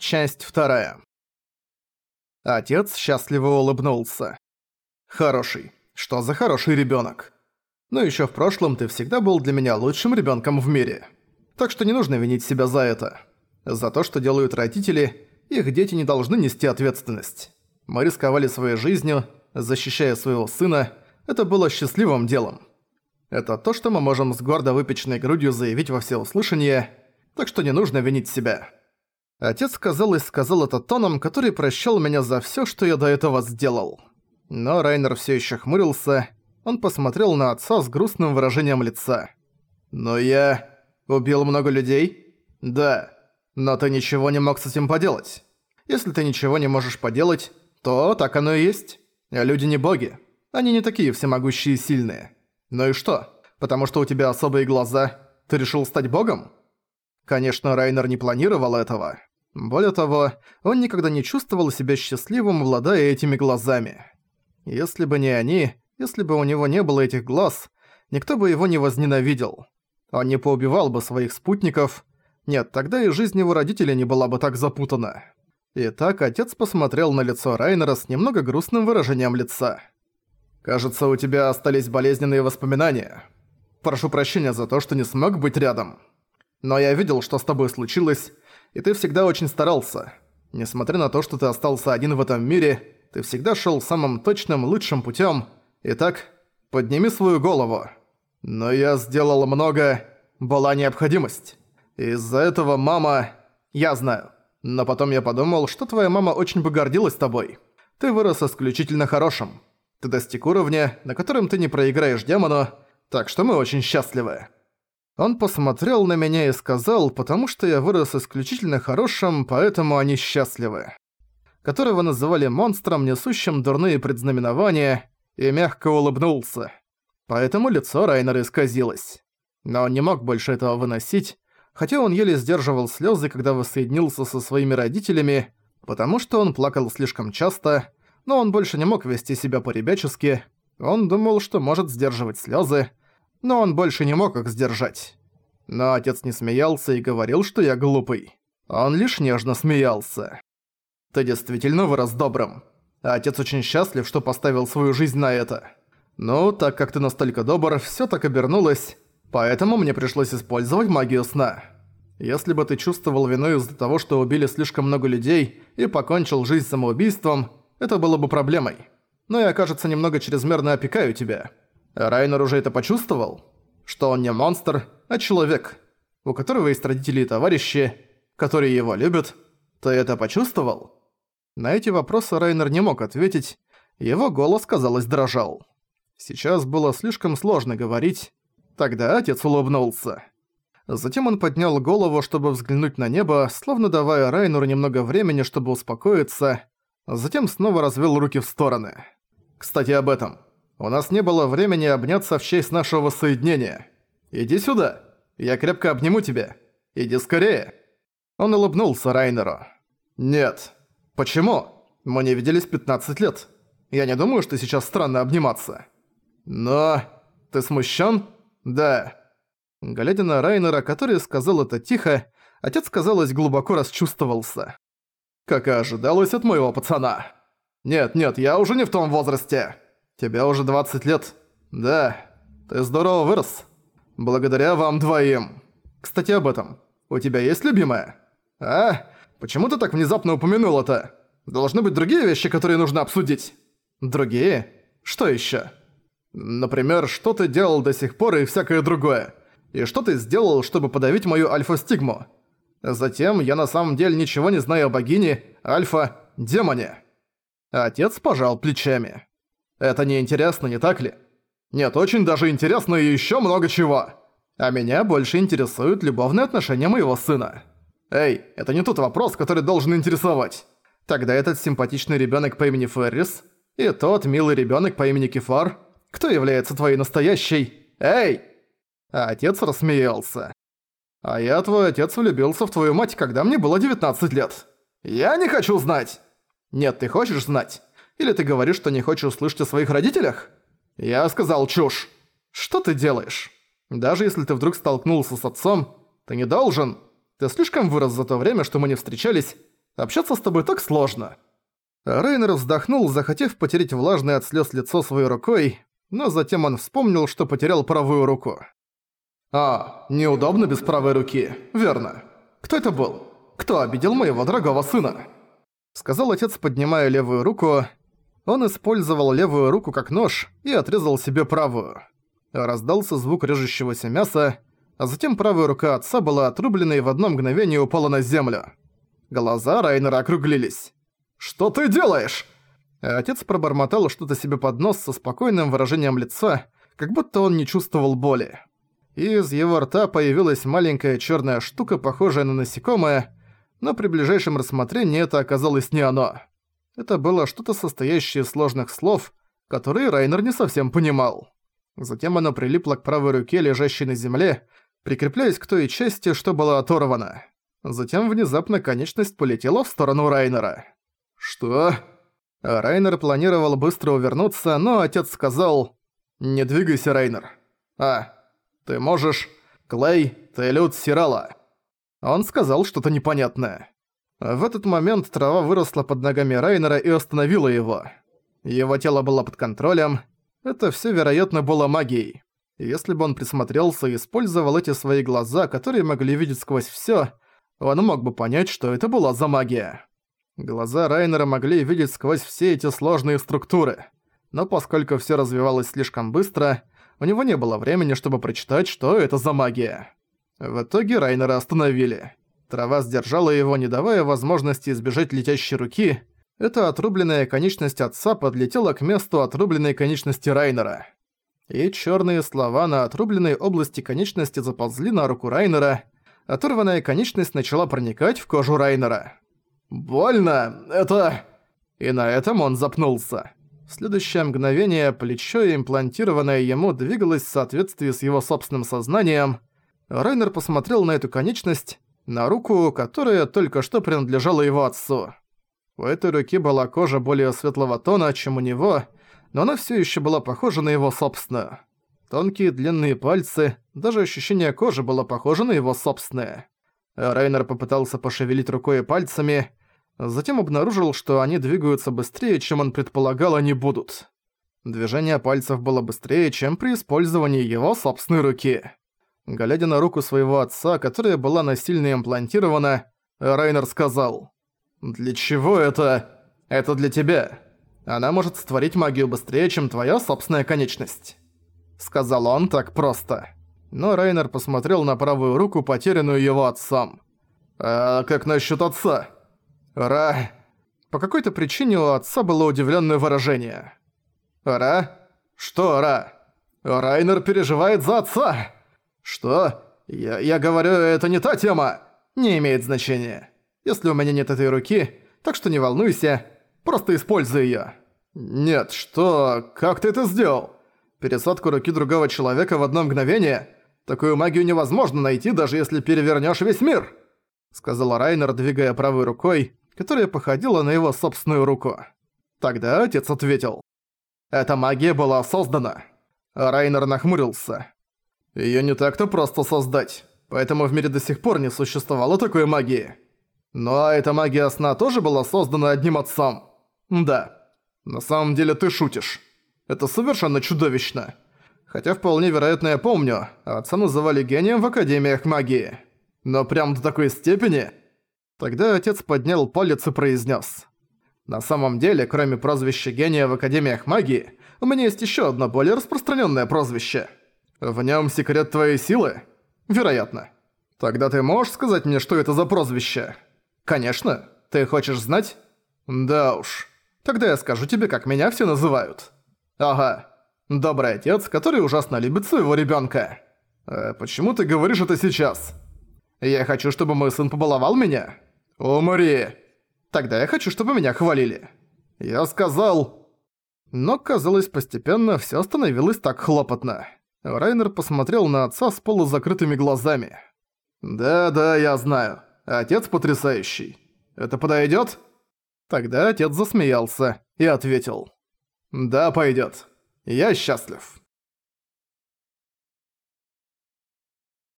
Часть вторая. Отец счастливо улыбнулся. «Хороший. Что за хороший ребёнок? Но ещё в прошлом ты всегда был для меня лучшим ребёнком в мире. Так что не нужно винить себя за это. За то, что делают родители, их дети не должны нести ответственность. Мы рисковали своей жизнью, защищая своего сына. Это было счастливым делом. Это то, что мы можем с гордо выпеченной грудью заявить во всеуслышание, так что не нужно винить себя». Отец, казалось, сказал это тоном, который прощал меня за всё, что я до этого сделал. Но Райнер всё ещё хмурился. Он посмотрел на отца с грустным выражением лица. «Но я... убил много людей?» «Да. Но ты ничего не мог с этим поделать. Если ты ничего не можешь поделать, то так оно и есть. Люди не боги. Они не такие всемогущие и сильные. Ну и что? Потому что у тебя особые глаза, ты решил стать богом?» Конечно, Райнер не планировал этого. Более того, он никогда не чувствовал себя счастливым, обладая этими глазами. Если бы не они, если бы у него не было этих глаз, никто бы его не возненавидел. Он не поубивал бы своих спутников. Нет, тогда и жизнь его родителей не была бы так запутана. Итак, отец посмотрел на лицо Райнера с немного грустным выражением лица. «Кажется, у тебя остались болезненные воспоминания. Прошу прощения за то, что не смог быть рядом. Но я видел, что с тобой случилось, и ты всегда очень старался. Несмотря на то, что ты остался один в этом мире, ты всегда шел самым точным, лучшим путем. Итак, подними свою голову. Но я сделал много, была необходимость. Из-за этого мама... Я знаю. Но потом я подумал, что твоя мама очень бы гордилась тобой. Ты вырос исключительно хорошим. Ты достиг уровня, на котором ты не проиграешь демону, так что мы очень счастливы. Он посмотрел на меня и сказал, потому что я вырос исключительно хорошим, поэтому они счастливы. Которого называли монстром, несущим дурные предзнаменования, и мягко улыбнулся. Поэтому лицо Райнера исказилось. Но он не мог больше этого выносить, хотя он еле сдерживал слезы, когда воссоединился со своими родителями, потому что он плакал слишком часто, но он больше не мог вести себя по-ребячески, он думал, что может сдерживать слезы, но он больше не мог их сдержать. Но отец не смеялся и говорил, что я глупый. Он лишь нежно смеялся. «Ты действительно вырос добрым. Отец очень счастлив, что поставил свою жизнь на это. Ну, так как ты настолько добр, всё так обернулось, поэтому мне пришлось использовать магию сна. Если бы ты чувствовал вину из-за того, что убили слишком много людей и покончил жизнь самоубийством, это было бы проблемой. Но я, кажется, немного чрезмерно опекаю тебя. Райнер уже это почувствовал? Что он не монстр, а человек, у которого есть родители и товарищи, которые его любят. Ты это почувствовал? На эти вопросы Райнер не мог ответить, его голос, казалось, дрожал. Сейчас было слишком сложно говорить. Тогда отец улыбнулся. Затем он поднял голову, чтобы взглянуть на небо, словно давая Райнеру немного времени, чтобы успокоиться. Затем снова развел руки в стороны. «Кстати, об этом. У нас не было времени обняться в честь нашего воссоединения. Иди сюда. Я крепко обниму тебя. Иди скорее». Он улыбнулся Райнеру. «Нет. Почему? Мы не виделись 15 лет. Я не думаю, что сейчас странно обниматься». «Но... Ты смущен? «Да». Глядя на Райнера, который сказал это тихо, отец, казалось, глубоко расчувствовался. «Как и ожидалось от моего пацана». «Нет-нет, я уже не в том возрасте». Тебе уже 20 лет. Да, ты здорово вырос. Благодаря вам двоим. Кстати, об этом. У тебя есть любимая? А? Почему ты так внезапно упомянул это? Должны быть другие вещи, которые нужно обсудить. Другие? Что ещё? Например, что ты делал до сих пор и всякое другое. И что ты сделал, чтобы подавить мою альфа-стигму? Затем я на самом деле ничего не знаю о богине, альфа-демоне. Отец пожал плечами. Это не интересно, не так ли? Нет, очень даже интересно и ещё много чего. А меня больше интересуют любовные отношения моего сына. Эй, это не тот вопрос, который должен интересовать. Тогда этот симпатичный ребёнок по имени Феррис и тот милый ребёнок по имени Кефар, кто является твоей настоящей... Эй! А отец рассмеялся. А я, твой отец, влюбился в твою мать, когда мне было 19 лет. Я не хочу знать! Нет, ты хочешь знать? Или ты говоришь, что не хочешь услышать о своих родителях? Я сказал чушь. Что ты делаешь? Даже если ты вдруг столкнулся с отцом, ты не должен. Ты слишком вырос за то время, что мы не встречались, Общаться с тобой так сложно». Рейнер вздохнул, захотев потереть влажное от слез лицо своей рукой, но затем он вспомнил, что потерял правую руку. «А, неудобно без правой руки, верно. Кто это был? Кто обидел моего дорогого сына?» Сказал отец, поднимая левую руку. Он использовал левую руку как нож и отрезал себе правую. Раздался звук режущегося мяса, а затем правая рука отца была отрублена и в одно мгновение упала на землю. Глаза Райнера округлились. «Что ты делаешь?» Отец пробормотал что-то себе под нос со спокойным выражением лица, как будто он не чувствовал боли. Из его рта появилась маленькая черная штука, похожая на насекомое, но при ближайшем рассмотрении это оказалось не оно. Это было что-то состоящее из сложных слов, которые Райнер не совсем понимал. Затем оно прилипло к правой руке, лежащей на земле, прикрепляясь к той части, что была оторвана. Затем внезапно конечность полетела в сторону Райнера. «Что?» Райнер планировал быстро увернуться, но отец сказал «Не двигайся, Райнер». «А, ты можешь...» «Клей, ты Люд Сирала». Он сказал что-то непонятное. В этот момент трава выросла под ногами Райнера и остановила его. Его тело было под контролем. Это все, вероятно, было магией. Если бы он присмотрелся и использовал эти свои глаза, которые могли видеть сквозь все, он мог бы понять, что это была за магия. Глаза Райнера могли видеть сквозь все эти сложные структуры. Но поскольку все развивалось слишком быстро, у него не было времени, чтобы прочитать, что это за магия. В итоге Райнера остановили. Трава сдержала его, не давая возможности избежать летящей руки. Эта отрубленная конечность отца подлетела к месту отрубленной конечности Райнера. И черные слова на отрубленной области конечности заползли на руку Райнера. Оторванная конечность начала проникать в кожу Райнера. «Больно! Это...» И на этом он запнулся. В следующее мгновение плечо, имплантированное ему, двигалось в соответствии с его собственным сознанием. Райнер посмотрел на эту конечность, на руку, которая только что принадлежала его отцу. У этой руки была кожа более светлого тона, чем у него, но она все еще была похожа на его собственную. Тонкие длинные пальцы, даже ощущение кожи было похоже на его собственное. Райнер попытался пошевелить рукой и пальцами, затем обнаружил, что они двигаются быстрее, чем он предполагал они будут. Движение пальцев было быстрее, чем при использовании его собственной руки. Глядя на руку своего отца, которая была насильно имплантирована, Райнер сказал, «Для чего это? Это для тебя. Она может створить магию быстрее, чем твоя собственная конечность». Сказал он так просто. Но Райнер посмотрел на правую руку, потерянную его отцом. «А как насчет отца?» «Ра...» По какой-то причине у отца было удивленное выражение. «Ра? Что Ра? Райнер переживает за отца!» «Что? Я, я говорю, это не та тема. Не имеет значения. Если у меня нет этой руки, так что не волнуйся, просто используй её». «Нет, что? Как ты это сделал? Пересадку руки другого человека в одно мгновение? Такую магию невозможно найти, даже если перевернёшь весь мир!» Сказал Райнер, двигая правой рукой, которая походила на его собственную руку. Тогда отец ответил. «Эта магия была создана». Райнер нахмурился. Её не так-то просто создать, поэтому в мире до сих пор не существовало такой магии. Ну а эта магия сна тоже была создана одним отцом. Да. На самом деле ты шутишь. Это совершенно чудовищно. Хотя вполне вероятно я помню, отца называли гением в Академиях магии. Но прям до такой степени... Тогда отец поднял палец и произнес: «На самом деле, кроме прозвища гения в Академиях магии, у меня есть еще одно более распространенное прозвище – в нем секрет твоей силы? Вероятно. Тогда ты можешь сказать мне, что это за прозвище? Конечно. Ты хочешь знать? Да уж. Тогда я скажу тебе, как меня все называют. Ага. Добрый отец, который ужасно любит своего ребенка. А почему ты говоришь это сейчас? Я хочу, чтобы мой сын побаловал меня. Умри. Тогда я хочу, чтобы меня хвалили. Я сказал... Но, казалось, постепенно все становилось так хлопотно. Райнер посмотрел на отца с полузакрытыми глазами. «Да-да, я знаю. Отец потрясающий. Это подойдёт?» Тогда отец засмеялся и ответил. «Да, пойдёт. Я счастлив».